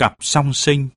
cặp song sinh.